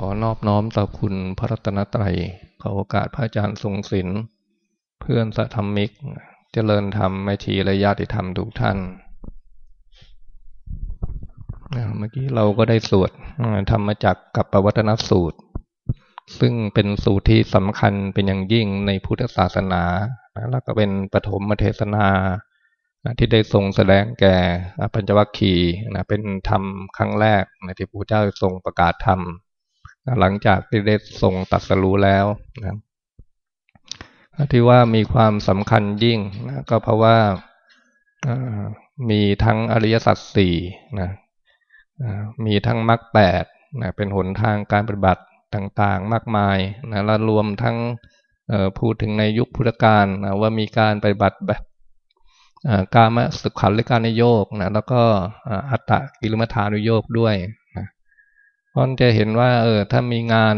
อนอบน้อมต่อคุณพระรัตนตรัยขอโอกาสพระอาจารย์ทรงศิลป์เพื่อนสัทธมิก เจริญธรรมไม่ชีและญาติธรรมทุกท่าน เมื่อกี้เราก็ได้สวดธรรมจักกับปวัตนสูตร ซึ่งเป็นสูตรที่สำคัญเป็นอย่างยิ่งในพุทธศาสนา แล้วก็เป็นปฐมเทศนาที่ได้ทรงแสดงแก่ปัญจวัคคีย์นะเป็นธรรมครั้งแรกนที่พระเจ้าทรงประกาศธรรม หลังจากที่ได้ทรงตัดสรู้แล้วนะที่ว่ามีความสำคัญยิ่งนะก็เพราะว่ามีทั้งอริยสัจสี่นะมีทั้งมรรคแปดนะเป็นหนทางการปฏิบัติต่างๆ มากมายนะและรวมทั้งพูดถึงในยุคพุทธกาลนะว่ามีการปฏิบัติแบบการมสุขันหรือการนโยกนะแล้วก็อัตตะกิลมัฐานุโยกด้วย เพราะจะเห็นว่า เออ ถ้ามีงาน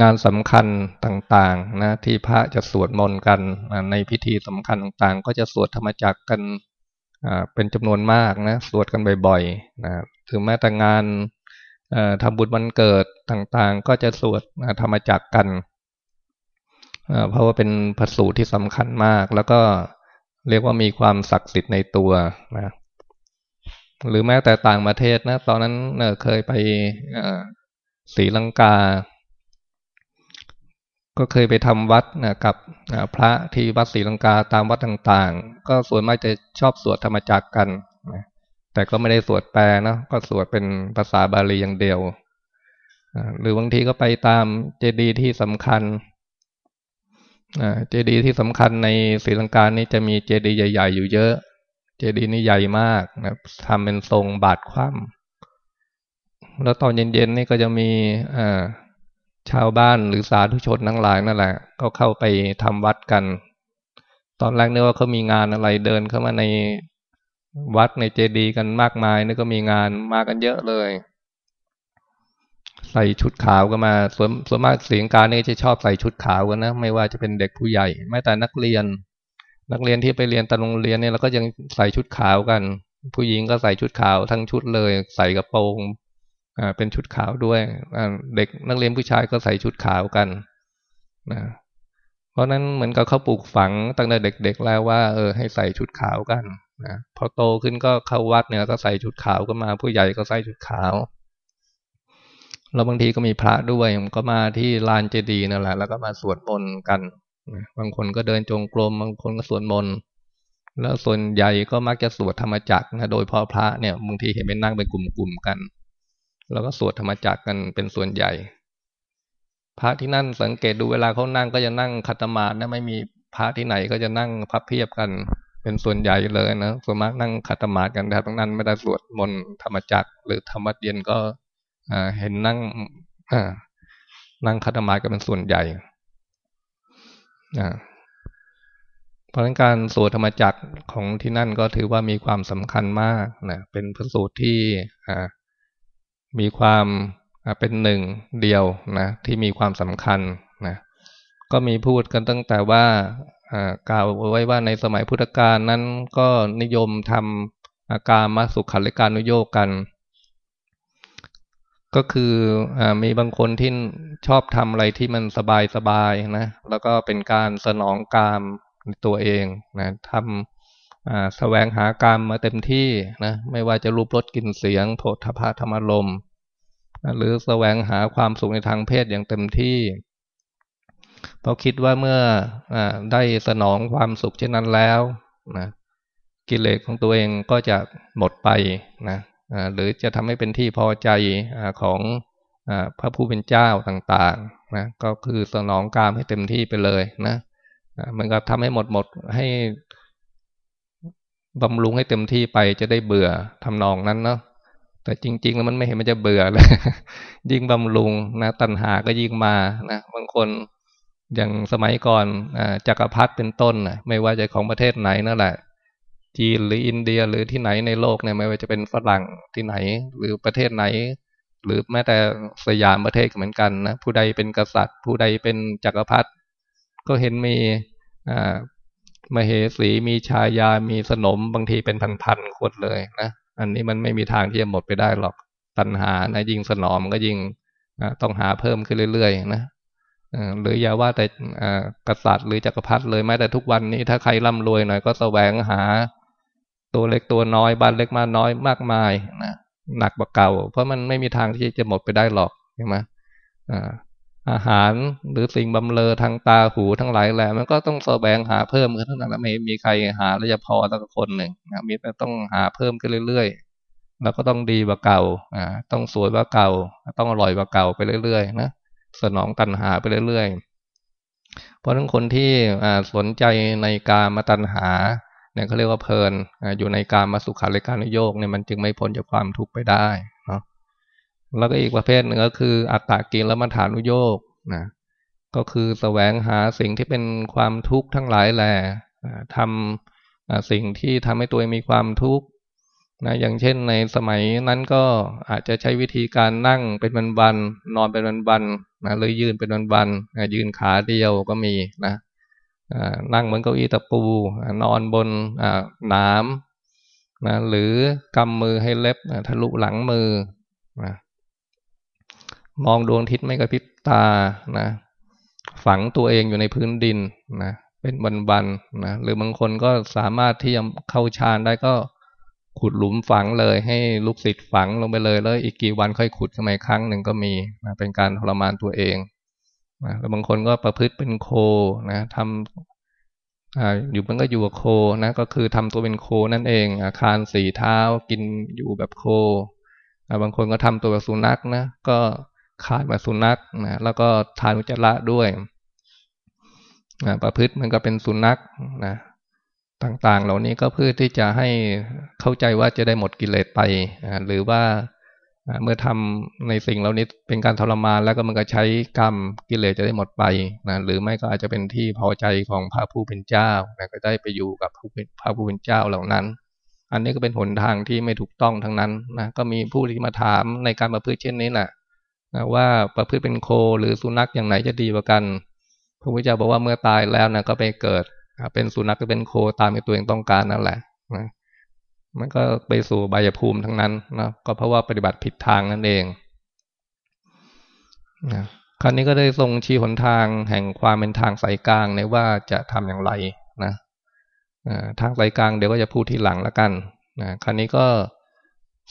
งานสำคัญต่างๆ นะ ที่พระจะสวดมนต์กันในพิธีสำคัญต่างๆ ก็จะสวดธรรมจักกันเป็นจำนวนมากนะสวดกันบ่อยๆนะถึงแม้แต่งานทำบุญวันเกิดต่างๆ ก็จะสวดธรรมจักกันเพราะว่าเป็นพระสูตรที่สำคัญมาก แล้วก็เรียกว่ามีความศักดิ์สิทธิ์ในตัวนะ หรือแม้แต่ต่างประเทศนะ ตอนนั้นเเคยไปศรีลังกา ก็เคยไปทำวัดนะกับพระที่วัดศรีลังกาตามวัดต่างๆ ก็ส่วนมากจะชอบสวดธรรมจักกันนะแต่ก็ไม่ได้สวดแปลนะก็สวดเป็นภาษาบาลีอย่างเดียวหรือบางทีก็ไปตามเจดีย์ที่สำคัญเจดีย์ที่สำคัญในศรีลังกานี่จะมีเจดีย์ใหญ่ ๆ อยู่เยอะ เจดีย์นี่ใหญ่มากนะทำเป็นทรงบาทคว่ำแล้วตอนเย็นๆนี่ก็จะมีชาวบ้านหรือสาธุชนทั้งหลายนั่นแหละ ก็เข้าไปทำวัดกัน ตอนแรกนึกว่าเขามีงานอะไรเดินเข้ามาในวัดในเจดีย์กันมากมายนี่ก็มีงานมากันเยอะเลย ใส่ชุดขาวก็มาส่วนส่วนมากเสียงการนี่จะชอบใส่ชุดขาวกันนะ ไม่ว่าจะเป็นเด็กผู้ใหญ่แม้แต่นักเรียน นักเรียนที่ไปเรียนตามโรงเรียนเนี่ยเราก็ยังใส่ชุดขาวกัน ผู้หญิงก็ใส่ชุดขาวทั้งชุดเลย ใส่กระโปรงอ่าเป็นชุดขาวด้วยเด็กนักเรียนผู้ชายก็ใส่ชุดขาวกันนะเพราะนั้นเหมือนกับเขาปลูกฝังตั้งแต่เด็ก ๆ แล้วว่า เออ ให้ใส่ชุดขาวกันนะพอโตขึ้นก็เข้าวัดเนี่ยก็ใส่ชุดขาวก็มาผู้ใหญ่ก็ใส่ชุดขาวแล้วบางทีก็มีพระด้วยก็มาที่ลานเจดีย์นั่นแหละแล้วก็มาสวดมนต์กัน บางคนก็เดินจงกรมบางคนก็สวดมนต์แล้วส่วนใหญ่ก็มักจะสวดธรรมจักรนะโดยพอพระเนี่ยบางทีเห็นเป็นนั่งเป็นกลุ่มๆกัน แล้วก็สวดธรรมจักรกันเป็นส่วนใหญ่ พระที่นั่นสังเกตดูเวลาเขานั่งก็จะนั่งคัตมาดนะไม่มีพระที่ไหนก็จะนั่งพับเพียบกันเป็นส่วนใหญ่เลยนะส่วนมากนั่งคัตมาดกันแต่ตรงนั้นไม่ได้สวดมนต์ธรรมจักรหรือธรรมเย็นก็เห็นนั่งนั่งคัตมากันเป็นส่วนใหญ่ เพราะงั้นการสวดธรรมจักรของที่นั่นก็ถือว่ามีความสำคัญมากนะเป็นพระสูตรที่มีความเป็นหนึ่งเดียวนะที่มีความสำคัญนะก็มีพูดกันตั้งแต่ว่ากล่าวไว้ว่าในสมัยพุทธกาลนั้นก็นิยมทำอาการมาสุขันและการนุโยกกัน ก็คืออมีบางคนที่ชอบทำอะไรที่มันสบายสบายนะ แล้วก็เป็นการสนองกามตัวเองนะทำแสวงหากามมาเต็มที่นะ ไม่ว่าจะรูปรสกลิ่นเสียงโผฏฐะธรรมลมหรือแสวงหาความสุขในทางเพศอย่างเต็มที่เพราะคิดว่าเมื่ออได้สนองความสุขเช่นนั้นแล้วนะกิเลสของตัวเองก็จะหมดไปนะ หรือจะทำให้เป็นที่พอใจของพระผู้เป็นเจ้าต่างๆนะก็คือสนองกามให้เต็มที่ไปเลยนะมันก็ทำให้หมดหมดให้บำรุงให้เต็มที่ไปจะได้เบื่อทำนองนั้นเนาะแต่จริง ๆ แล้วมันไม่เห็นมันจะเบื่อเลยยิ่งบำรุงนะตัณหาก็ยิ่งมานะบางคนอย่างสมัยก่อนอจักรพรรดิเป็นต้นนะไม่ว่าจะของประเทศไหนนั่นแหละ จีนหรืออินเดียหรือที่ไหนในโลกเนี่ยไม่ว่าจะเป็นฝรั่งที่ไหน หรือประเทศไหน หรือแม้แต่สยามประเทศเหมือนกันนะผู้ใดเป็นกษัตริย์ ผู้ใดเป็นจักรพรรดิก็เห็นมีอ่ามเหสีมีชายามีสนมบางทีเป็นพันๆคนเลยนะอันนี้มันไม่มีทางที่จะหมดไปได้หรอกตัณหานะยิ่งสนอมก็ยิ่งต้องหาเพิ่มขึ้นเรื่อยๆนะหรืออย่าว่าแต่กษัตริย์หรือจักรพรรดิเลยแม้แต่ทุกวันนี้ถ้าใครร่ำรวยหน่อยก็แสวงหา ตัวเล็กตัวน้อยบ้านเล็กมาน้อยมากมายนะหนักกว่าเก่า เพราะมันไม่มีทางที่จะหมดไปได้หรอกใช่ไหมอาหารหรือสิ่งบำเรอทางตาหูทั้งหลายแหละมันก็ต้องแสวงหาเพิ่มขึ้นเท่านั้นไม่มีใครหาแล้วจะพอสักคนหนึ่งนะมีแต่ต้องหาเพิ่มขึ้นเรื่อยๆแล้วก็ต้องดีกว่าเก่าอ่าต้องสวยกว่าเก่า ต้องอร่อยกว่าเก่าไปเรื่อยๆนะสนองตัณหาไปเรื่อยๆ เพราะทั้งคนที่สนใจในการมาตัณหา เนี่ยเขาเรียกว่าเพลินอยู่ในการมาสุขาริการนโยกเนี่ยมันจึงไม่พ้นจากความทุกข์ไปได้เนาะแล้วก็อีกประเภทหนึ่งก็คืออัตตากินแล้วมาฐานุโยกนะก็คือแสวงหาสิ่งที่เป็นความทุกข์ทั้งหลายแหละทำสิ่งที่ทำให้ตัวเองมีความทุกข์นะอย่างเช่นในสมัยนั้นก็อาจจะใช้วิธีการนั่งเป็นวันๆนอนเป็นวันๆนะหรือยืนเป็นวันๆยืนขาเดียวก็มีนะ นั่งบนเก้าอี้ตะปู นอนบนน้ำนะหรือกำมือให้เล็บทะลุหลังมือนะมองดวงทิศไม่กระพริบตานะฝังตัวเองอยู่ในพื้นดินนะเป็นวันๆนะหรือบางคนก็สามารถที่จะเข้าฌานได้ก็ขุดหลุมฝังเลยให้ลูกศิษย์ฝังลงไปเลยแล้วอีกกี่วันค่อยขุดสมัยครั้งหนึ่งก็มีนะเป็นการทรมานตัวเอง นะแล้วบางคนก็ประพฤติเป็นโคนะทำออยู่มันก็อยู่กับโคนะ ก็คือทำตัวเป็นโคนั่นเองอาคารสีเท้ากินอยู่แบบโคบางคนก็ทำตัวแบบสุนัขนะก็ขาดแบบสุนัขนะแล้วก็ทานอุจจาระด้วยนะประพฤติมันก็เป็นสุนัขนะต่างๆ เหล่านี้ก็เพื่อที่จะให้เข้าใจว่าจะได้หมดกิเลสไป หรือว่า เมื่อทำในสิ่งเหล่านี้เป็นการทรมานแล้วก็มันก็ใช้กรรมกิเลสจะได้หมดไปนะหรือไม่ก็อาจจะเป็นที่พอใจของพระผู้เป็นเจ้านะก็ได้ไปอยู่กับพระผู้เป็นเจ้าเหล่านั้น อันนี้ก็เป็นหนทางที่ไม่ถูกต้องทั้งนั้นนะก็มีผู้ที่มาถามในการประพฤติเช่นนี้แหละว่าประพฤติเป็นโคหรือสุนัขอย่างไหนจะดีกว่ากัน พระพุทธเจ้าบอกว่าเมื่อตายแล้วนะก็ไปเกิด เป็นสุนัขก็เป็นโคตามที่ตัวเองต้องการนั่นแหละนะ มันก็ไปสู่บายภูมิทั้งนั้นนะก็เพราะว่าปฏิบัติผิดทางนั่นเองนะคราวนี้ก็ได้ทรงชี้หนทางแห่งความเป็นทางสายกลางในว่าจะทำอย่างไรนะทางสายกลางเดี๋ยวก็จะพูดทีหลังแล้วกันนะคราวนี้ก็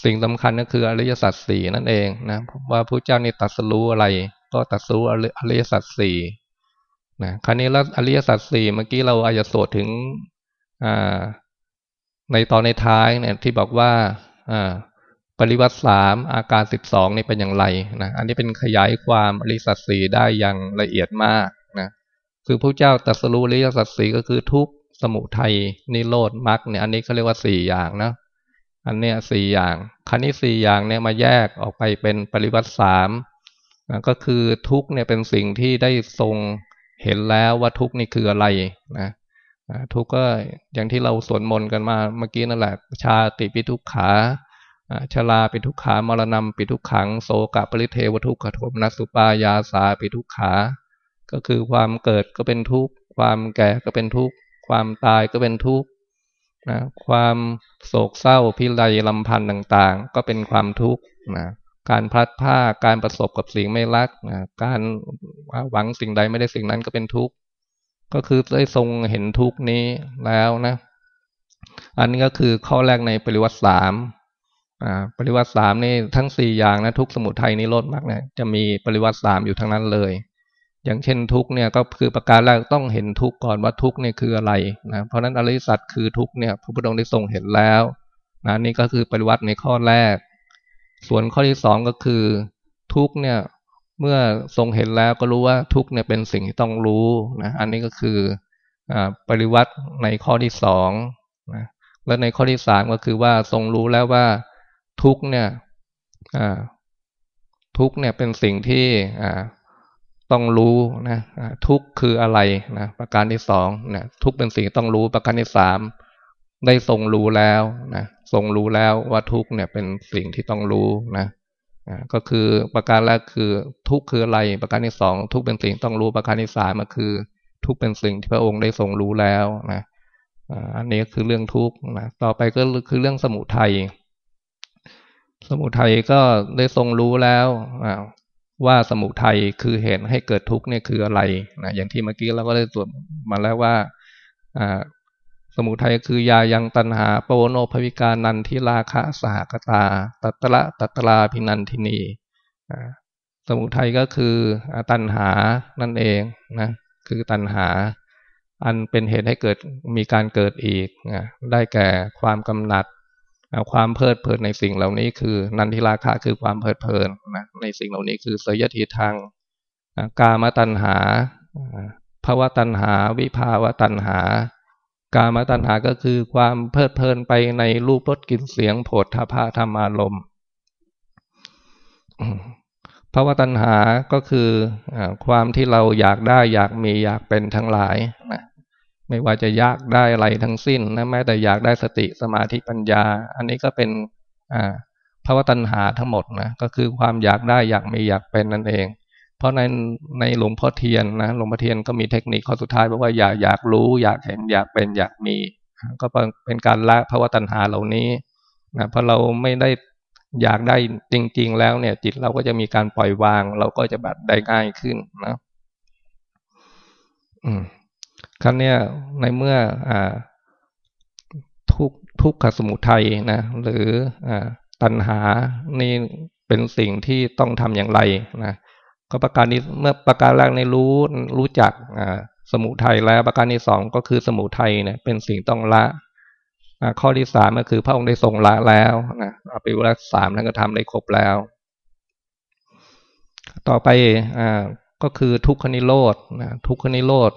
สิ่งสำคัญก็คืออริยสัจสี่นั่นเองนะว่าพระเจ้านี่ตัดสู้อะไร ก็ตัดสู้อริยสัจสี่นะคราวนี้แล้วอริยสัจสี่เมื่อกี้เราอาจจะโสดถึงอ่า ในตอนในท้ายเนี่ยที่บอกว่าปริวัติสามอาการสิบสองนี่เป็นอย่างไรนะอันนี้เป็นขยายความอริสัจสี่ได้อย่างละเอียดมากนะคือพระเจ้าตรัสรู้อริยสัจสี่ก็คือทุกสมุทัยนิโรธมรรคเนี่ยอันนี้เขาเรียกว่าสี่อย่างนะอันเนี้ยสี่อย่างคันนี้สี่อย่างเนี่ยมาแยกออกไปเป็นปริวัติสามก็คือทุกเนี่ยเป็นสิ่งที่ได้ทรงเห็นแล้วว่าทุกนี่คืออะไรนะ ทุกก็อย่างที่เราสวดมนต์กันมาเมื่อกี้นั่นแหละ ชาติปิทุกขาชลาปิทุกขามรณะปิทุกขังโสกะปริเทวทุกขโทมนัสสุปายาสาปิทุกขา ก็คือความเกิดก็เป็นทุกข์ความแก่ก็เป็นทุกข์ความตายก็เป็นทุกข์นะความโศกเศร้าพิไรลำพันธ์ต่างๆ ก็เป็นความทุกข์นะการพลัดผ้าการประสบกับสิ่งไม่รักนะการหวังสิ่งใดไม่ได้สิ่งนั้นก็เป็นทุกข์ ก็คือได้ทรงเห็นทุกนี้แล้วนะ อันนี้ก็คือข้อแรกในปริวัติสามปริวัติสามนี่ทั้งสี่อย่างนะทุกสมุทัยนิโรธมากเนะจะมีปริวัติสามอยู่ทั้งนั้นเลย อย่างเช่นทุกเนี่ยก็คือประการแรกต้องเห็นทุกก่อนว่าทุกเนี่ยคืออะไรนะเพราะนั้นอริสัตคือทุกเนี่ยพระพุทธองค์ได้ทรงเห็นแล้วนะนี่ก็คือปริวัติในข้อแรก ส่วนข้อที่สองก็คือทุกเนี่ย เมื่อทรงเห็นแล้วก็รู้ว่าทุกเนี่ยเป็นสิ่งที่ต้องรู้นะอันนี้ก็คืออปริวัติในข้อที่สองนะและในข้อที่สามก็คือว่าทรงรู้แล้วว่าทุกเนี่ยทุกเนี่ยเป็นสิ่งที่ต้องรู้นะทุกคืออะไรนะประการที่สองนะทุกเป็นสิ่งต้องรู้ประการที่สามได้ทรงรู้แล้วนะทรงรู้แล้วว่าทุกเนี่ยเป็นสิ่งที่ต้องรู้นะ ก็คือประการแรกคือทุกคืออะไร ประการที่สองทุกเป็นสิ่งต้องรู้ประการที่สามก็คือ ทุกเป็นสิ่งที่พระองค์ได้ทรงรู้แล้วนะอันนี้คือเรื่องทุกข์นะต่อไปก็คือเรื่องสมุทัยสมุทัยก็ได้ทรงรู้แล้วว่าสมุทัยคือเหตุให้เกิดทุกข์เนี่ยคืออะไรนะอย่างที่เมื่อกี้เราก็ได้ตรวจมาแล้วว่า สมุทัยคือยายังตันหาโปโนภวิกานันทิราคะสหกตา ตัตระตัตราพินันทินีสมุทัยก็คือตันหานั่นเองนะคือตันหา อันเป็นเหตุให้เกิดมีการเกิดอีกได้แก่ความกำหนัดความเพลิดเพลินในสิ่งเหล่านี้คือนันทิราคะคือความเพลิดเพลินนะในสิ่งเหล่านี้คือเสยทีทางกามตัณหาภาวะตัณหา วิภาวะตัณหา การมาตัณหาก็คือความเพลิดเพลินไปในรูปรสกลิ่นเสียงโผฏฐพะธรรมารมภาวะตัณหาก็คืออความที่เราอยากได้อยากมีอยากเป็นทั้งหลายนะไม่ว่าจะอยากได้อะไรทั้งสิ้นนะแม้แต่อยากได้สติสมาธิปัญญา อันนี้ก็เป็นภาวะตัณหาทั้งหมดนะก็คือความอยากได้อยากมีอยากเป็นนั่นเอง ราะในในหลวงพ่อเทียนนะหลวงพ่อเทียนก็มีเทคนิคข้อสุดท้ายบอกว่าอยากอยากรู้ อยากเห็นอยากเป็นอยากมี ก็เป็นการละภาวะตัณหาเหล่านี้นะเพราะเราไม่ได้อยากได้จริง ๆ แล้วเนี่ย จิตเราก็จะมีการปล่อยวาง เราก็จะแบบได้ง่ายขึ้นนะอืมครั้งเนี้ยในเมื่ออ่าทุกทุกขสมุทัยนะหรืออ่าตัณหานี่เป็นสิ่งที่ต้องทำอย่างไรนะ ก็ประการนี้เมื่อประการแรกในรู้รู้จักอ่าสมุทัยแล้วประการที่สองก็คือสมุทัยเนี่ยเป็นสิ่งต้องละข้อที่สามก็คือพระองค์ได้ทรงละแล้วนะเอาไปวัสามท่านก็ทำได้ครบแล้ว ต่อไปอ่าก็คือทุกขนิโรธนะทุกขนิโรธ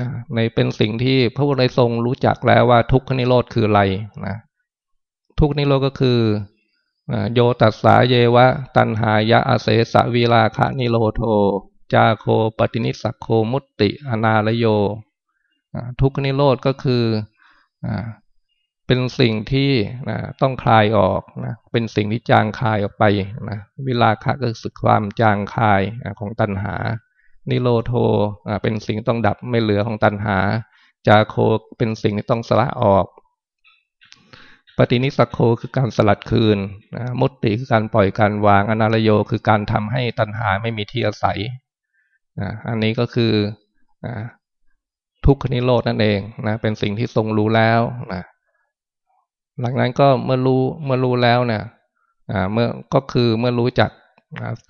นะในเป็นสิ่งที่พระพุทธทรงรู้จักแล้วว่าทุกขนิโรธคืออะไรนะทุกนิโรธก็คือ โยตัสสาเยวะ ตันหายะอาเสสวีลาคะนิโรโท จาโคปตินิสักโคมุตติอนาลโย ทุกนิโรธก็คือเป็นสิ่งที่ต้องคลายออกนะเป็นสิ่งที่จางคลายออกไปนะวิลาคะก็คือความจางคลายของตัณหา นิโรโทเป็นสิ่งต้องดับไม่เหลือของตัณหา จาโคเป็นสิ่งที่ต้องสละออก ปฏินิสักโคคือการสลัดคืนมุตติคือการปล่อยการวาง อนาลโยคือการทำให้ตัณหาไม่มีที่อาศัยอันนี้ก็คือทุกขนิโรธนั่นเองนะเป็นสิ่งที่ทรงรู้แล้วนะหลังนั้นก็เมื่อรู้เมื่อรู้แล้วเนี่ยเมื่อก็คือเมื่อรู้จัก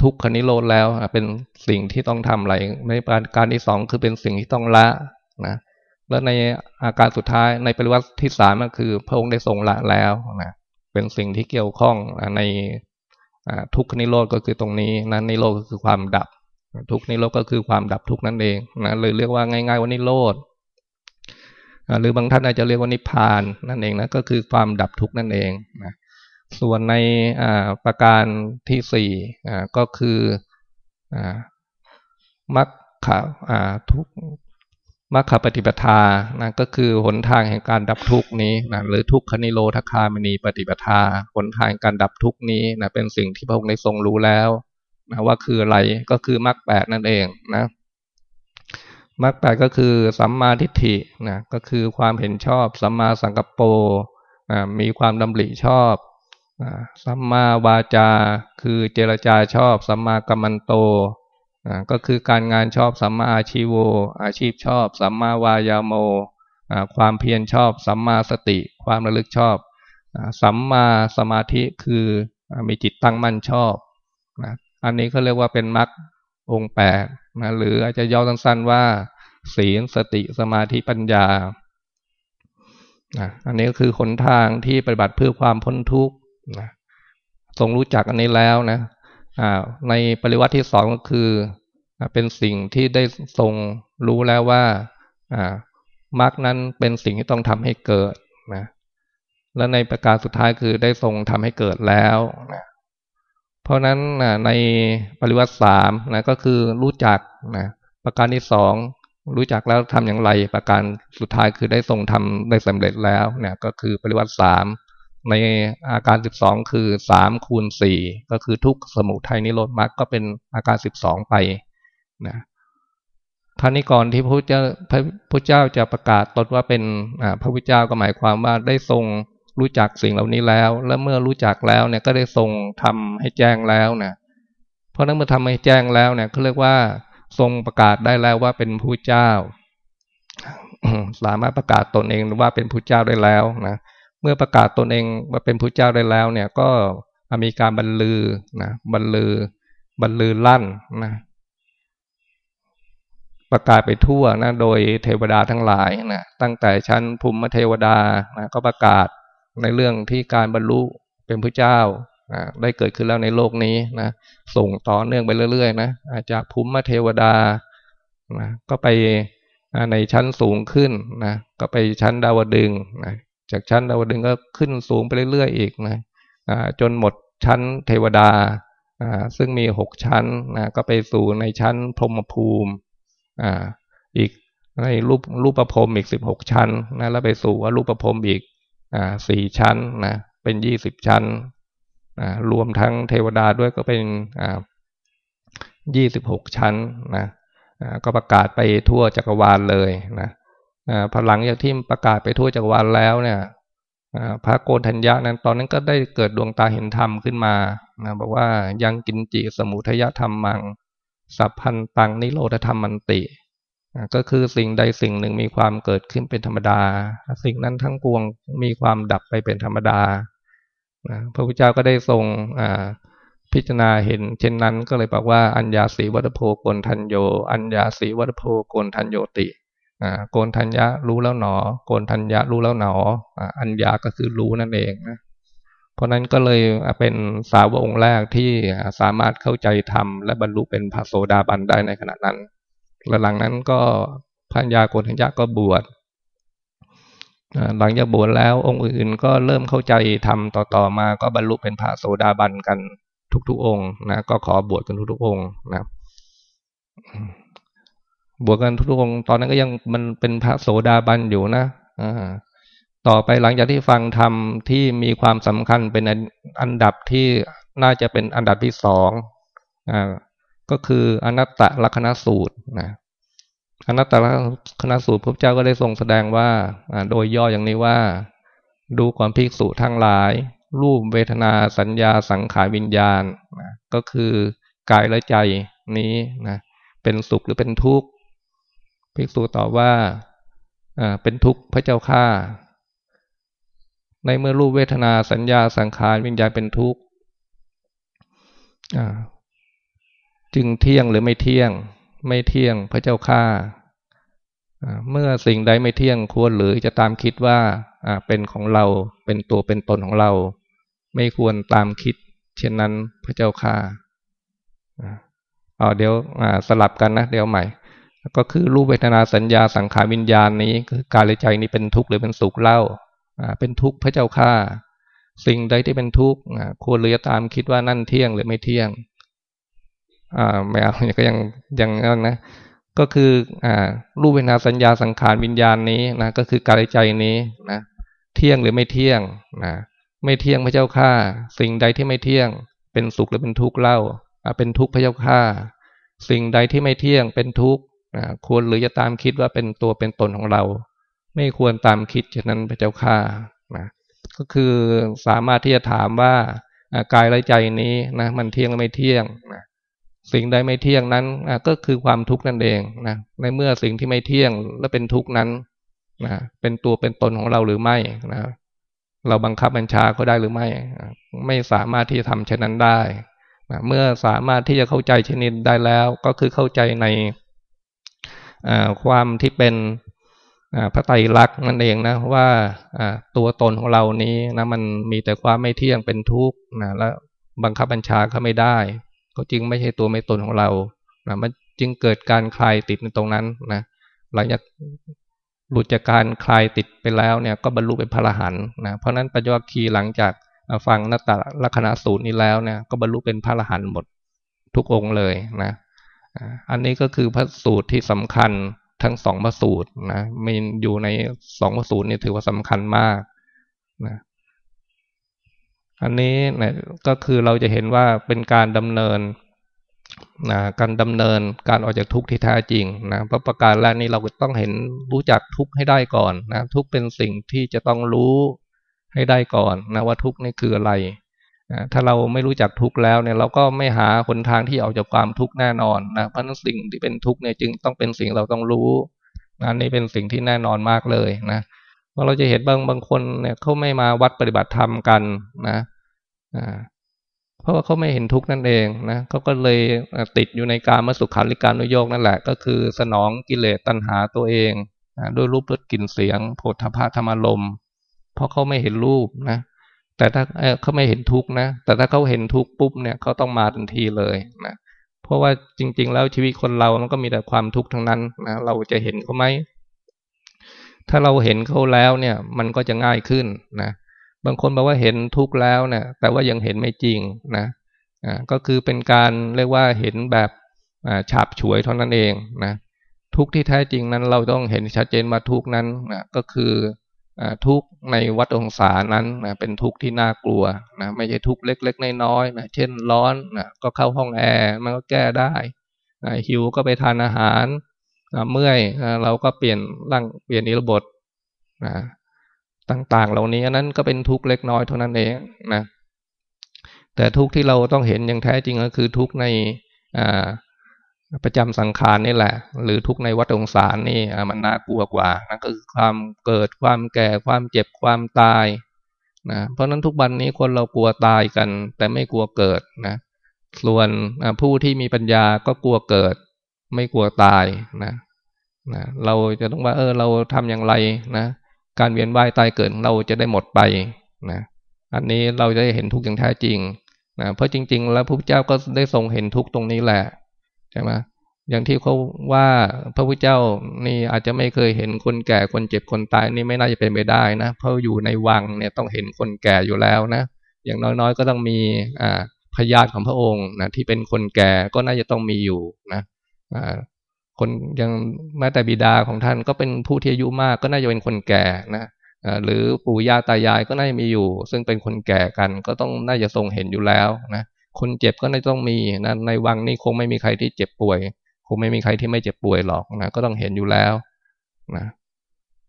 ทุกขนิโรธแล้วเป็นสิ่งที่ต้องทำอะไรในการที่สองคือเป็นสิ่งที่ต้องละนะ แล้วในอาการสุดท้ายในปริวัติที่สามก็คือ พระองค์ได้ทรงละแล้วนะเป็นสิ่งที่เกี่ยวข้องในทุกขนิโรธก็คือตรงนี้นะนิโรธก็คือความดับ ทุกนิโรธก็คือความดับทุกนั่นเองนะเลยเรียกว่าง่าย ๆว่านิโรธหรือบางท่านอาจจะเรียกว่านิพพานนั่นเองนะก็คือความดับทุกนั่นเองนะส่วนในประการที่สี่ก็คือมัคคทุก มัคคปฏิปทานะก็คือหนทางแห่งการดับทุกนี้นะหรือทุกขนิโรธคามณีปฏิปทาหนทางการดับทุกนี้นะเป็นสิ่งที่พระองค์ได้ทรงรู้แล้วนะว่าคืออะไรก็คือมรรคแปดนั่นเองนะมรรคแปดก็คือสัมมาทิฏฐินะก็คือความเห็นชอบสัมมาสังกัปโปมีความดำริชอบสัมมาวาจา คือเจรจาชอบ สัมมากัมมันโต ก็คือการงานชอบสัมมาอาชีโว อาชีพชอบ สัมมาวายาโมความเพียรชอบ สัมมาสติ ความระลึกชอบสัมมาสมาธิคือมีจิตตั้งมั่นชอบอันนี้เขาเรียกว่าเป็นมรรคองแปดนะหรืออาจจะย่อสั้นๆว่า ศีลสติสมาธิปัญญาอันนี้ก็คือหนทางที่ปฏิบัติเพื่อความพ้นทุกข์นะทรงรู้จักอันนี้แล้วนะ ในปริวัติที่สองก็คือเป็นสิ่งที่ได้ทรงรู้แล้วว่ามรรคนั้นเป็นสิ่งที่ต้องทำให้เกิดนะและในประการสุดท้ายคือได้ทรงทำให้เกิดแล้วนะเพราะนั้นในปริวัติสามนะก็คือรู้จักนะประการที่สองรู้จักแล้วทำอย่างไร ประการสุดท้ายคือได้ทรงทำได้สำเร็จแล้วเนี่ยก็คือปริวัติสาม ในอาการสิบสองคือสามคูณสี่ก็คือทุกสมุทัยนิโรธมรรคก็เป็นอาการสิบสองไปนะท่านี้ก่อนที่พระเจ้าพระพุทธเจ้าจะประกาศตนว่าเป็นพระพุทธเจ้าก็หมายความว่าได้ทรงรู้จักสิ่งเหล่านี้แล้ว และเมื่อรู้จักแล้วเนี่ยก็ได้ทรงทำให้แจ้งแล้วนะเพราะนั้นเมื่อทำให้แจ้งแล้วเนี่ยเขาเรียกว่าทรงประกาศได้แล้วว่าเป็นผู้เจ้า สามารถประกาศตนเองว่าเป็นผู้เจ้าได้แล้วนะ เมื่อประกาศตนเองว่าเป็นผู้เจ้าได้แล้วเนี่ยก็มีการบรรลือนะบรรลือบรรลือลั่นนะประกาศไปทั่วนะโดยเทวดาทั้งหลายนะตั้งแต่ชั้นภูมิเทวดานะก็ประกาศในเรื่องที่การบรรลุเป็นพระเจ้านะได้เกิดขึ้นแล้วในโลกนี้นะส่งต่อเนื่องไปเรื่อยๆนะจากภูมิเทวดานะก็ไปในชั้นสูงขึ้นนะก็ไปชั้นดาวดึงนะ จากชั้นดาวดึงก็ขึ้นสูงไปเรื่อยๆอีกนะจนหมดชั้นเทวดาซึ่งมีหกชั้นนะก็ไปสู่ในชั้นพรหมภูมิอีกในรูปรูปประพรมอีกสิบหกชั้นนะแล้วไปสู่ว่ารูปประพรมอีกสี่ชั้นนะเป็นยี่สิบชั้นรวมทั้งเทวดาด้วยก็เป็นยี่สิบหกชั้นนะก็ประกาศไปทั่วจักรวาลเลยนะ พลังจากที่ประกาศไปทั่วจักรวาลแล้วเนี่ยพระโกนทัญญานั้นตอนนั้นก็ได้เกิดดวงตาเห็นธรรมขึ้นมานะบอกว่ายังกินจิสมุทยธรรมมัง สัพพันตังนิโรธธรรมมันติก็คือสิ่งใดสิ่งหนึ่งมีความเกิดขึ้นเป็นธรรมดา สิ่งนั้นทั้งปวงมีความดับไปเป็นธรรมดาพระพุทธเจ้าก็ได้ทรงพิจารณาเห็น เช่นนั้นก็เลยบอกว่าอัญญาสีวัตโพกนทันโย อัญญาสีวัตโพกนทันโยติ โกนทัญญะรู้แล้วหนอ โกนทัญญะรู้แล้วหนอ อัญญาก็คือรู้นั่นเองนะเพราะนั้นก็เลยเป็นสาวองค์แรกที่สามารถเข้าใจธรรมและบรรลุเป็นพระโสดาบันได้ในขณะนั้นและหลังนั้นก็พัญญาโกนทัญญาก็บวชหลังจากบวชแล้วองค์อื่นก็เริ่มเข้าใจธรรมต่อๆมาก็บรรลุเป็นพระโสดาบันกันทุกๆองค์นะก็ขอบวชกันทุกๆองค์นะ บวชกันทุกองค์ตอนนั้นก็ยังมันเป็นพระโสดาบันอยู่นะอ่าต่อไปหลังจากที่ฟังธรรมที่มีความสำคัญเป็นอันดับที่น่าจะเป็นอันดับที่สองอ่าก็คืออนัตตลักษณสูตรนะอนัตตลักษณสูตรพระเจ้าก็ได้ทรงแสดงว่าโดยย่ออย่างนี้ว่า ดูความภิกษุทั้งหลาย รูปเวทนาสัญญาสังขารวิญญาณนะก็คือกายและใจนี้นะเป็นสุขหรือเป็นทุกข์ ภิกษุตอบว่าเป็นทุกข์พระเจ้าข้าในเมื่อรูปเวทนาสัญญาสังขารวิญญาณเป็นทุกข์จึงเที่ยงหรือไม่เที่ยง ไม่เที่ยงพระเจ้าข้าเมื่อสิ่งใดไม่เที่ยงควรหรือจะตามคิดว่าเป็นของเราเป็นตัวเป็นตนของเรา ไม่ควรตามคิด เช่นนั้นพระเจ้าข้าอ๋อเดี๋ยวสลับกันนะเดี๋ยวใหม่ ก็คือรูปเวทนาสัญญาสังขารวิญญาณนี้คือกายใจนี้เป็นทุกข์หรือเป็นสุขเล่าเป็นทุกข์พระเจ้าข้าสิ่งใดที่เป็นทุกข์ควรหรือจะตามคิดว่านั่นเที่ยงหรือไม่เที่ยงอ่าไม่เอาก็ยังยังนั่นนะก็คืออ่ารูปเวทนาสัญญาสังขารวิญญาณนี้นะก็คือกายใจนี้นะเที่ยงหรือไม่เที่ยงนะไม่เที่ยงพระเจ้าข้าสิ่งใดที่ไม่เที่ยง เป็นสุขหรือเป็นทุกข์เล่าเป็นทุกข์พระเจ้าข้าสิ่งใดที่ไม่เที่ยงเป็นทุกข์ ควรหรือจะตามคิดว่าเป็นตัวเป็นตนของเรา ไม่ควรตามคิดฉะนั้นพระเจ้าข้านะก็คือสามารถที่จะถามว่ากายและใจนี้นะมันเที่ยงหรือไม่เที่ยงนะสิ่งใดไม่เที่ยงนั้นก็คือความทุกข์นั่นเองนะในเมื่อสิ่งที่ไม่เที่ยงและเป็นทุกข์นั้นนะเป็นตัวเป็นตนของเราหรือไม่นะเราบังคับบัญชาเขาได้หรือไม่ ไม่สามารถที่จะทำเช่นนั้นได้นะเมื่อสามารถที่จะเข้าใจชนิดได้แล้ว ก็คือเข้าใจใน ความที่เป็นพระไตรลักษณ์นั่นเองนะว่าตัวตนของเรานี้นะมันมีแต่ความไม่เที่ยงเป็นทุกข์นะและบังคับบัญชาเขาไม่ได้ ก็จริงไม่ใช่ตัวไม่ตนของเรานะมันจึงเกิดการคลายติดในตรงนั้นนะหลังจากหลุดจากการคลายติดไปแล้วเนี่ยก็บรรลุเป็นพระอรหันต์นะเพราะนั้นปัญญวคีหลังจากฟังนัตตลักษณะสูตรนี้แล้วเนี่ยก็บรรลุเป็นพระอรหันต์หมดทุกองค์เลยนะ อันนี้ก็คือพระสูตรที่สำคัญทั้งสองพระสูตรนะมีอยู่ในสองพระสูตรนี่ถือว่าสำคัญมากนะอันนี้นะก็คือเราจะเห็นว่าเป็นการดำเนินนะการดำเนินการออกจากทุกข์ที่แท้จริงนะเพราะประการแรกนี้เราต้องเห็นรู้จักทุกข์ให้ได้ก่อนนะทุกข์เป็นสิ่งที่จะต้องรู้ให้ได้ก่อนนะว่าทุกข์นี่คืออะไร ถ้าเราไม่รู้จักทุกข์แล้วเนี่ยเราก็ไม่หาหนทางที่ออกจากความทุกข์แน่นอนนะเพราะนั้นสิ่งที่เป็นทุกข์เนี่ยจึงต้องเป็นสิ่งเราต้องรู้นะนี่เป็นสิ่งที่แน่นอนมากเลยนะเพราเราจะเห็นบางบางคนเนี่ยเขาไม่มาวัดปฏิบัติธรรมกันนะอ่าเพราะว่าเขาไม่เห็นทุกข์นั่นเองนะเขาก็เลยติดอยู่ในการมาสุขาริการนุโยกนั่นแหละ ก็คือสนองกิเลสตัณหาตัวเองนะด้วยรูปรสกลิ่นเสียงโผฏฐพะธรรมลมเพราะเขาไม่เห็นรูปนะ แต่ถ้าเขาไม่เห็นทุกข์นะ แต่ถ้าเขาเห็นทุกข์ปุ๊บเนี่ยเขาต้องมาทันทีเลยนะเพราะว่าจริง ๆ แล้วชีวิตคนเรามันก็มีแต่ความทุกข์ทั้งนั้นนะเราจะเห็นเขาไหมถ้าเราเห็นเขาแล้วเนี่ย มันก็จะง่ายขึ้นนะบางคนบอกว่าเห็นทุกข์แล้วเนี่ย แต่ว่ายังเห็นไม่จริงนะอ่าก็คือเป็นการเรียกว่าเห็นแบบอ่าฉาบฉวยเท่านั้นเองนะทุกข์ที่แท้จริงนั้นเราต้องเห็นชัดเจนมาทุกข์นั้นนะก็คือ ทุกข์ในวัฏองศานั้นนะเป็นทุกข์ที่น่ากลัวนะไม่ใช่ทุกข์เล็กๆน้อยๆนะเช่นร้อนนะก็เข้าห้องแอร์มันก็แก้ได้นะหิวก็ไปทานอาหารนะเมื่อยนะเราก็เปลี่ยนร่างเปลี่ยนอิรบทนะต่างๆ เหล่านี้นั้นก็เป็นทุกข์เล็กน้อยเท่านั้นเองนะแต่ทุกข์ที่เราต้องเห็นอย่างแท้จริงก็คือทุกข์ใน ประจำสังขารนี่แหละ หรือทุกในวัฏองสารนี่มันน่ากลัวกว่านั่นก็คือความเกิดความแก่ความเจ็บความตายนะเพราะนั้นทุกวันนี้คนเรากลัวตายกัน แต่ไม่กลัวเกิดนะส่วนผู้ที่มีปัญญาก็กลัวเกิด ไม่กลัวตายนะนะเราจะต้องว่าเออเราทำอย่างไรนะการเวียนว่ายตายเกิดเราจะได้หมดไปนะอันนี้เราจะได้เห็นทุกอย่างแท้จริงนะเพราะจริง ๆ แล้วพระพุทธเจ้าก็ได้ทรงเห็นทุกตรงนี้แหละ ใช่ไหมอย่างที่เขาว่าพระพุทธเจ้านี่อาจจะไม่เคยเห็นคนแก่คนเจ็บคนตายนี่ไม่น่าจะเป็นไปได้นะ เพราะอยู่ในวังเนี่ยต้องเห็นคนแก่อยู่แล้วนะ อย่างน้อยๆ ก็ต้องมีอ่าพยาธิของพระองค์นะที่เป็นคนแก่ก็น่าจะต้องมีอยู่นะอ่าคนยังแม้แต่บิดาของท่านก็เป็นผู้ที่อายุมากก็น่าจะเป็นคนแก่นะหรือปู่ย่าตายายก็น่าจะมีอยู่ ซึ่งเป็นคนแก่กันก็ต้องน่าจะทรงเห็นอยู่แล้วนะ คนเจ็บก็น่าต้องมีนะในวังนี้คงไม่มีใครที่เจ็บป่วย คงไม่มีใครที่ไม่เจ็บป่วยหรอกนะก็ต้องเห็นอยู่แล้วนะ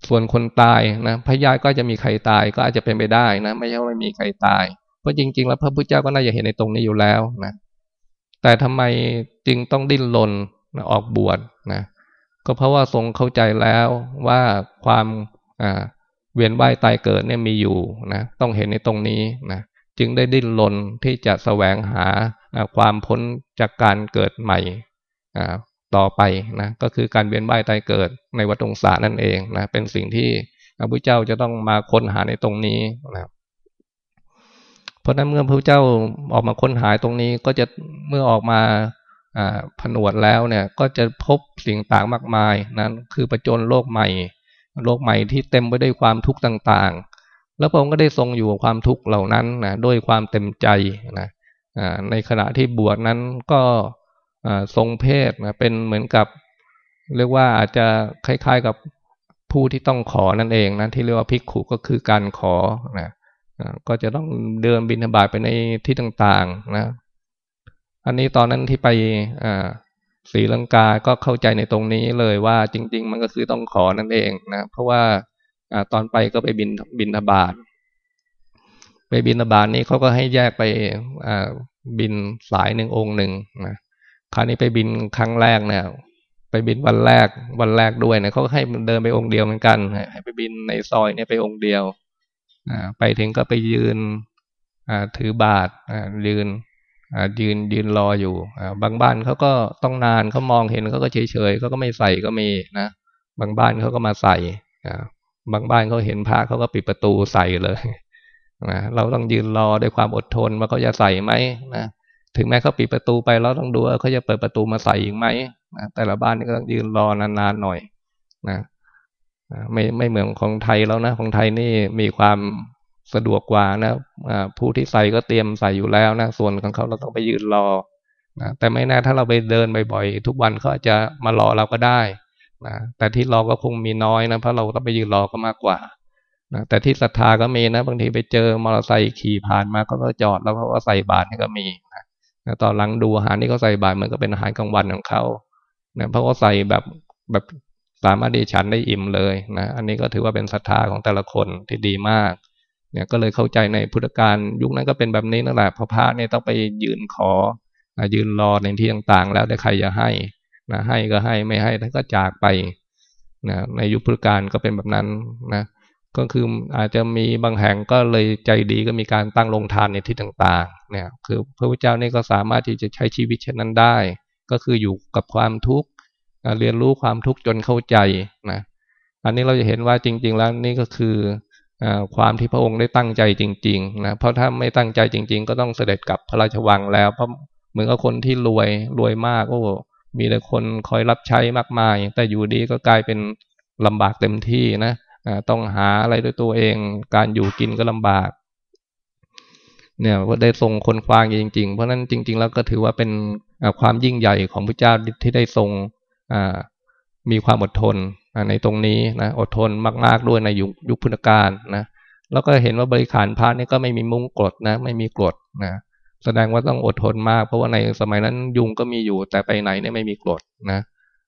ส่วนคนตายนะพญาก็จะมีใครตายก็อาจจะเป็นไปได้นะ ไม่ใช่ว่าไม่มีใครตาย เพราะจริง ๆ แล้วพระพุทธเจ้าก็น่าจะเห็นในตรงนี้อยู่แล้วนะแต่ทำไมจึงต้องดิ้นรนนะออกบวชนะก็เพราะว่าทรงเข้าใจแล้วว่าความอ่าเวียนว่ายตายเกิดเนี่ยมีอยู่นะต้องเห็นในตรงนี้นะ จึงได้ดิ้นรนที่จะแสวงหาความพ้นจากการเกิดใหม่ต่อไปนะก็คือการเวียนว่ายตายเกิดในวัฏงสารนั่นเองนะเป็นสิ่งที่พระพุทธเจ้าจะต้องมาค้นหาในตรงนี้นะเพราะนั้นเมื่อพระพุทธเจ้าออกมาค้นหาตรงนี้ก็จะเมื่อออกมาผนวดแล้วเนี่ยก็จะพบสิ่งต่างมากมายนั้นคือประจนโลกใหม่ โลกใหม่ที่เต็มไปด้วยความทุกข์ต่างๆ แล้วพระองค์ก็ได้ทรงอยู่กับความทุกข์เหล่านั้นนะด้วยความเต็มใจนะในขณะที่บวชนั้นก็ทรงเพศนะเป็นเหมือนกับเรียกว่าอาจจะคล้าย ๆกับผู้ที่ต้องขอนั่นเองนะที่เรียกว่าพิกขุก็คือการขอนะก็จะต้องเดินบินบาตไปในที่ต่างๆนะ อันนี้ตอนนั้นที่ไปศรีลังกาก็เข้าใจในตรงนี้เลยว่าจริง ๆ มันก็คือต้องขอนั่นเองนะเพราะว่า ตอนไปก็ไปบินบินทบาทไปบินทบาทนี้เขาก็ให้แยกไปบินสายหนึ่งองค์หนึ่งนะคราวนี้ไปบินครั้งแรกเนี่ยไปบินวันแรกวันแรกด้วยเนี่ยเขาให้เดินไปองค์เดียวเหมือนกันให้ไปบินในซอยเนี่ยไปองค์เดียวไปถึงก็ไปยืนถือบาทยืนยืนยืนรออยู่บางบ้านเขาก็ต้องนานเขามองเห็นเขาก็เฉยเฉยเขาก็ไม่ใส่ก็มีนะบางบ้านเขาก็มาใส่ บางบ้านเขาเห็นพระเขาก็ปิดประตูใส่เลยนะเราต้องยืนรอด้วยความอดทนว่าเขาจะใส่ไหมนะถึงแม้เขาปิดประตูไปเราต้องดูว่าเขาจะเปิดประตูมาใส่อีกไหมนะแต่ละบ้านนี่ก็ต้องยืนรอนานๆหน่อยนะไม่ไม่เหมือนของไทยแล้วนะ ของไทยนี่มีความสะดวกกว่านะผู้ที่ใส่ก็เตรียมใส่อยู่แล้วนะส่วนของเขาเราต้องไปยืนรอนะแต่ไม่แน่ถ้าเราไปเดินบ่อยๆทุกวันเขาอาจจะมารอเราก็ได้ นะแต่ที่รอก็คงมีน้อยนะเพราะเราต้องไปยืนรอก็มากกว่านะแต่ที่ศรัทธาก็มีนะ บางทีไปเจอมอเตอร์ไซค์ขี่ผ่านมาก็จอดแล้วเขาก็ใส่บาตรนี่ก็มีนะตอนหลังดูอาหารที่เขาใส่บาตรมันก็เป็นอาหารกลางวันของเขานะเพราะว่าใส่แบบแบบสามารถดีฉันได้อิ่มเลยนะอันนี้ก็ถือว่าเป็นศรัทธาของแต่ละคนที่ดีมากเนี่ยก็เลยเข้าใจในพุทธการยุคนั้นก็เป็นแบบนี้นั่นแหละพระพระเนี่ยต้องไปยืนขอยืนรอในที่ต่างๆ แล้วแต่ใครจะให้ นะให้ก็ให้ไม่ให้ท่านก็จากไปนะในยุคพุทธกาลก็เป็นแบบนั้นนะก็คืออาจจะมีบางแห่งก็เลยใจดีก็มีการตั้งลงทานในที่ต่างๆเนี่ยคือพระพุทธเจ้านี่ก็สามารถที่จะใช้ชีวิตเช่นนั้นได้ ก็คืออยู่กับความทุกข์เรียนรู้ความทุกข์จนเข้าใจนะอันนี้เราจะเห็นว่าจริง ๆ แล้วนี่ก็คือความที่พระองค์ได้ตั้งใจจริงๆนะเพราะถ้าไม่ตั้งใจจริง ๆ ก็ต้องเสด็จกลับพระราชวังแล้วเพราะเหมือนกับคนที่รวยรวยมากโอ้ มีแต่คนคอยรับใช้มากมาย แต่อยู่ดีก็กลายเป็นลำบากเต็มที่นะต้องหาอะไรด้วยตัวเอง การอยู่กินก็ลำบาก เนี่ยว่าได้ทรงคนควางจริง ๆ เพราะนั้นจริง ๆ แล้วก็ถือว่าเป็นความยิ่งใหญ่ของพระเจ้าที่ได้ทรงมีความอดทนในตรงนี้นะอดทนมาก ๆด้วยในยุคยุคพุทธกาลนะแล้วก็เห็นว่าบริขารพระนี่ก็ไม่มีมุ้งกรดนะ ไม่มีกรดนะ แสดงว่าต้องอดทนมาก เพราะว่าในสมัยนั้นยุงก็มีอยู่ แต่ไปไหนเนี่ยไม่มีกรดนะ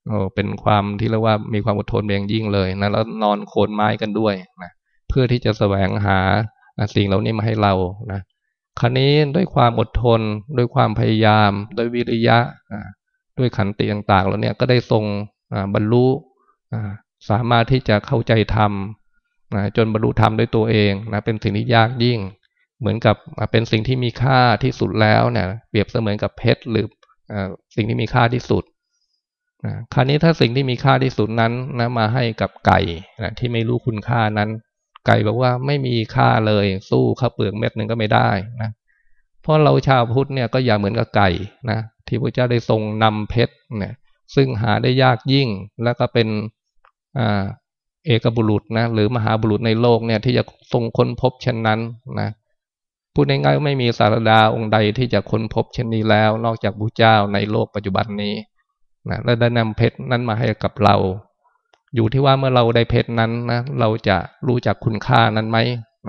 โอ้เป็นความที่เรียกว่ามีความอดทนเบียงยิ่งเลยนะแล้วนอนโคนไม้กันด้วยนะเพื่อที่จะแสวงหาสิ่งเหล่านี้มาให้เรานะคราวนี้ด้วยความอดทนด้วยความพยายามด้วยวิริยะด้วยขันติต่างๆแล้วเนี่ยก็ได้ทรงบรรลุสามารถที่จะเข้าใจธรรมจนบรรลุธรรมด้วยตัวเองนะเป็นสิ่งที่ยากยิ่ง เหมือนกับเป็นสิ่งที่มีค่าที่สุดแล้วเนี่ยเปรียบเสมือนกับเพชรหรือสิ่งที่มีค่าที่สุดคราวนี้ถ้าสิ่งที่มีค่าที่สุดนั้นนะมาให้กับไก่นะที่ไม่รู้คุณค่านั้น ไก่บอกว่าไม่มีค่าเลยสู้ข้าวเปลือกเม็ดหนึ่งก็ไม่ได้นะเพราะเราชาวพุทธเนี่ยก็อย่าเหมือนกับไก่นะที่พระเจ้าได้ทรงนำเพชรเนี่ยซึ่งหาได้ยากยิ่งแล้วก็เป็นอ่าเอกบุรุษนะหรือมหาบุรุษในโลกเนี่ยที่จะทรงค้นพบเช่นนั้นนะ พูดง่ายๆไม่มีศาสดาองค์ใดที่จะค้นพบเช่นนี้แล้ว นอกจากพระเจ้าในโลกปัจจุบันนี้นะและได้นำเพชรนั้นมาให้กับเรา อยู่ที่ว่าเมื่อเราได้เพชรนั้นนะเราจะรู้จักคุณค่านั้นไหม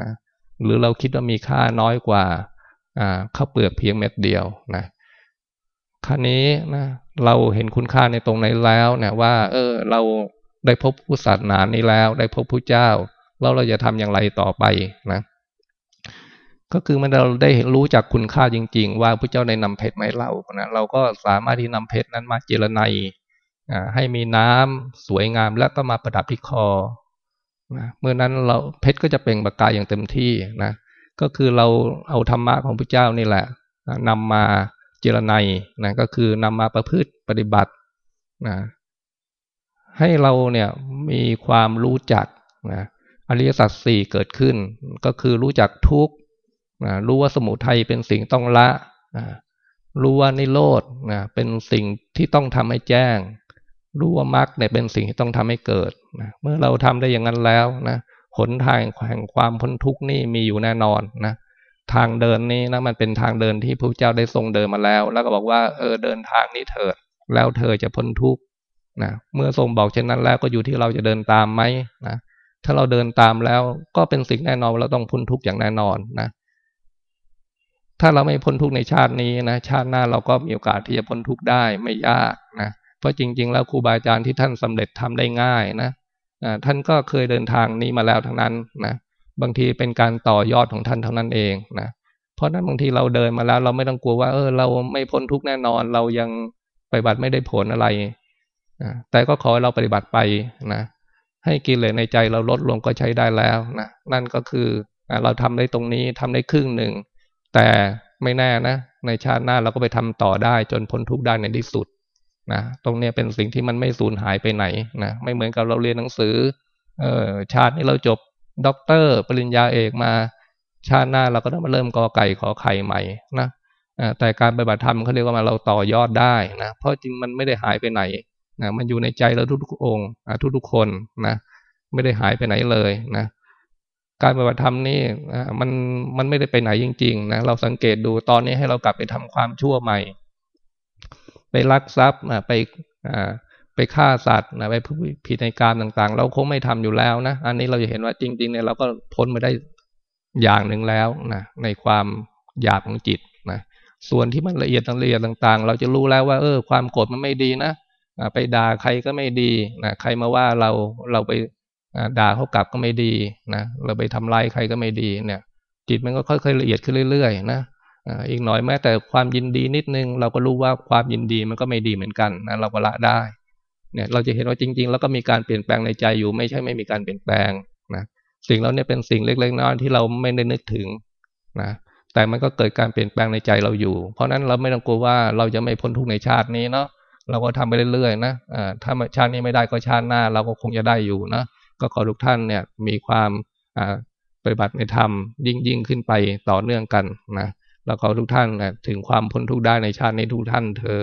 นะหรือเราคิดว่ามีค่าน้อยกว่าข้าวเปลือกเพียงเม็ดเดียวนะคราวนี้นะเราเห็นคุณค่าในตรงไหนแล้วนี่ยว่า เออ เราได้พบผู้ศาสนานี้แล้ว ได้พบผู้เจ้า แล้วเราจะทำอย่างไรต่อไปนะ ก็คือมันเราได้รู้จักคุณค่าจริง ๆ ว่าพระเจ้าได้นำเพชรมาให้เรานะเราก็สามารถที่นำเพชรนั้นมาเจรไนให้มีน้ำสวยงามแล้วก็มาประดับที่คอนะเมื่อนั้นเราเพชรก็จะเปล่งประกายอย่างเต็มที่นะก็คือเราเอาธรรมะของพระเจ้านี่แหละนำมาเจรไนนะก็คือนำมาประพฤติปฏิบัตินะให้เราเนี่ยมีความรู้จักนะอริยสัจสี่เกิดขึ้น ก็คือรู้จักทุก รู้ว่าสมุทัยเป็นสิ่งต้องละรู้ว่านิโรธเป็นสิ่งที่ต้องทำให้แจ้ง รู้ว่ามรรคเนี่ยเป็นสิ่งที่ต้องทำให้เกิดเมื่อเราทำได้อย่างนั้นแล้วนะหนทางแห่งความพ้นทุกข์นี่มีอยู่แน่นอนนะทางเดินนี้นะมันเป็นทางเดินที่พระเจ้าได้ทรงเดินมาแล้ว แล้วก็บอกว่าเออเดินทางนี้เถิดแล้วเธอจะพ้นทุกข์นะเมื่อทรงบอกเช่นนั้นแล้วก็อยู่ที่เราจะเดินตามไหมนะถ้าเราเดินตามแล้วก็เป็นสิ่งแน่นอนเราต้องพ้นทุกข์อย่างแน่นอนนะ ถ้าเราไม่พ้นทุกข์ในชาตินี้นะชาติหน้าเราก็มีโอกาสที่จะพ้นทุกข์ได้ไม่ยากนะเพราะจริง ๆ แล้วครูบาอาจารย์ที่ท่านสำเร็จทำได้ง่ายนะท่านก็เคยเดินทางนี้มาแล้วทั้งนั้นนะบางทีเป็นการต่อยอดของท่านเท่านั้นเองนะเพราะนั้นบางทีเราเดินมาแล้ว เราไม่ต้องกลัวว่าเออเราไม่พ้นทุกข์แน่นอน เรายังปฏิบัติไม่ได้ผลอะไรนะแต่ก็ขอเราปฏิบัติไปนะให้กิเลสในใจเราลดลงก็ใช้ได้แล้วนะนั่นก็คือเราทำได้ตรงนี้ทำได้ครึ่งหนึ่ง แต่ไม่แน่นะ ในชาติหน้าเราก็ไปทำต่อได้จนพ้นทุกข์ได้ในที่สุดนะตรงนี้เป็นสิ่งที่มันไม่สูญหายไปไหนนะไม่เหมือนกับเราเรียนหนังสือเออชาตินี้เราจบด็อกเตอร์ ปริญญาเอกมา ชาติหน้าเราก็ต้องมาเริ่มกอไก่ขอไข่ใหม่นะแต่การปฏิบัติธรรมเขาเรียกว่ามาเราต่อยอดได้นะเพราะจริงมันไม่ได้หายไปไหนนะมันอยู่ในใจเราทุกๆองค์ทุกๆคนนะไม่ได้หายไปไหนเลยนะ การปฏิบัติธรรมนี่มันมันไม่ได้ไปไหนจริงๆนะเราสังเกตดูตอนนี้ให้เรากลับไปทำความชั่วใหม่ ไปลักทรัพย์ไปไปฆ่าสัตว์นะไปผิดในการต่างๆ เราคงไม่ทำอยู่แล้วนะอันนี้เราจะเห็นว่าจริง ๆ เนี่ยเราก็พ้นมาได้อย่างหนึ่งแล้วนะในความหยาบของจิตนะส่วนที่มันละเอียดละเอียดต่าง ๆ เราจะรู้แล้วว่าเออ ความโกรธมันไม่ดีนะไปด่าใครก็ไม่ดีนะใครมาว่าเราเราไป ด่าเขากลับก็ไม่ดีนะเราไปทำร้ายใครก็ไม่ดีเนี่ย จิตมันก็ค่อยๆละเอียดขึ้นเรื่อยๆนะอีกหน่อยแม้แต่ความยินดีนิดนึง เราก็รู้ว่าความยินดีมันก็ไม่ดีเหมือนกันนะเราก็ละได้เนี่ยเราจะเห็นว่าจริง ๆ แล้วก็มีการเปลี่ยนแปลงในใจอยู่ไม่ใช่ไม่มีการเปลี่ยนแปลงนะสิ่งเหล่านี้เป็นสิ่งเล็กๆน้อยๆที่เราไม่ได้นึกถึงนะแต่มันก็เกิดการเปลี่ยนแปลงในใจเราอยู่ เพราะนั้นเราไม่ต้องกลัวว่าเราจะไม่พ้นทุกในชาตินี้เนาะเราก็ทำไปเรื่อยๆนะอ่าถ้าชาตินี้ไม่ได้ก็ชาติหน้า เราก็คงจะได้อยู่นะ ก็ขอทุกท่านเนี่ยมีความปฏิบัติในธรรมยิ่งยิ่งขึ้นไปต่อเนื่องกันนะแล้วขอทุกท่านถึงความพ้นทุกข์ได้ในชาตินี้ทุกท่านเทอ